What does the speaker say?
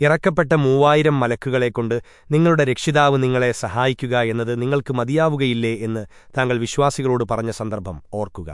ഇറക്കപ്പെട്ട മൂവായിരം മലക്കുകളെക്കൊണ്ട് നിങ്ങളുടെ രക്ഷിതാവ് നിങ്ങളെ സഹായിക്കുക എന്നത് നിങ്ങൾക്ക് മതിയാവുകയില്ലേ എന്ന് താങ്കൾ വിശ്വാസികളോട് പറഞ്ഞ സന്ദർഭം ഓർക്കുക.